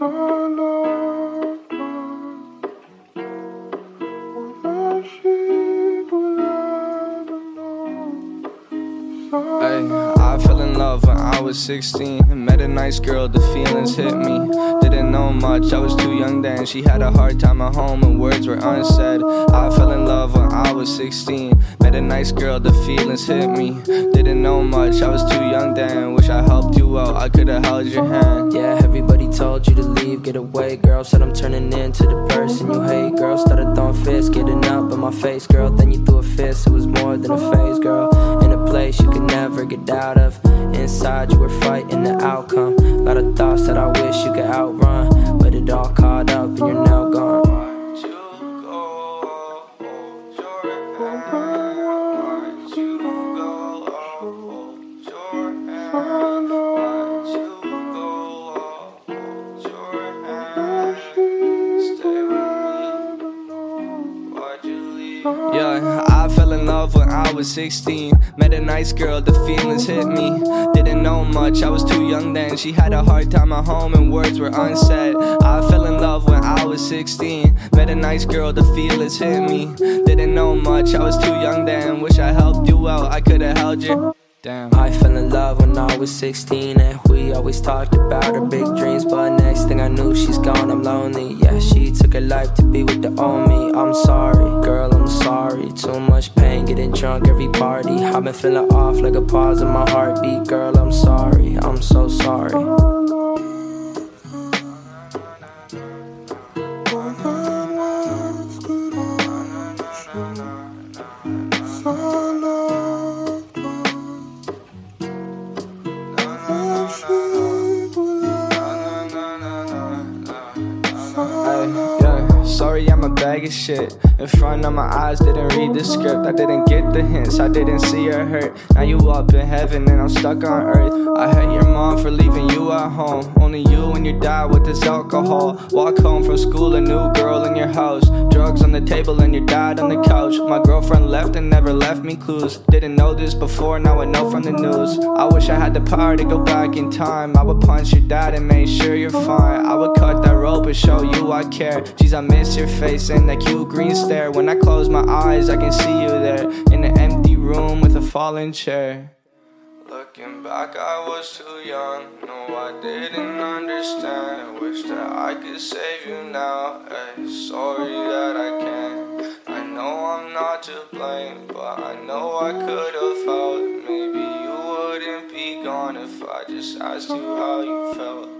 I fell in love when I was 16. Met a nice girl, the feelings hit me. Didn't know much, I was too young then. She had a hard time at home and words were unsaid. I fell in love when I was 16. Met a nice girl, the feelings hit me. Didn't know much, I was too young then. Wish I helped you out, I could've held your hand get away. Girl said I'm turning into the person you hate. Girl started throwing fists, getting up in my face. Girl, then you threw a fist, it was more than a phase. Girl, in a place you could never get out of. Inside you were fighting the outcome. A Lot of thoughts that I wish you could outrun, but it all caught up and you're Yeah, I fell in love when I was 16. Met a nice girl, the feelings hit me. Didn't know much, I was too young then. She had a hard time at home and words were unsaid. I fell in love when I was 16. Met a nice girl, the feelings hit me. Didn't know much, I was too young then. Wish I helped you out, I could've held you. Damn. I fell in love when I was 16 And we always talked about our big dreams But next thing I knew she's gone, I'm lonely. Yeah, she took her life to be with the old me I'm sorry, girl, I'm sorry. Too much pain, getting drunk every party. I've been feeling off like a pause in my heartbeat Girl, I'm sorry, I'm so Sorry, I'm a bag of shit. In front of my eyes, didn't read the script. I didn't get the hints, I didn't see her hurt. Now you up in heaven and I'm stuck on earth. I hate your mom for leaving you at home. Only you and your dad with this alcohol. Walk home from school, a new girl in your house. Drugs on the table and your dad on the couch. My girlfriend left and never left me clues. Didn't know this before, now I know from the news. I wish I had the power to go back in time. I would punch your dad and make sure you're fine. I would cut that rope and show you I care. Jeez, I miss your face and that cute green When I close my eyes, I can see you there in an empty room with a fallen chair. Looking back, I was too young. No, I didn't understand. Wish that I could save you now. Ay, sorry that I can't. I know I'm not to blame, but I know I could have helped. Maybe you wouldn't be gone if I just asked you how you felt.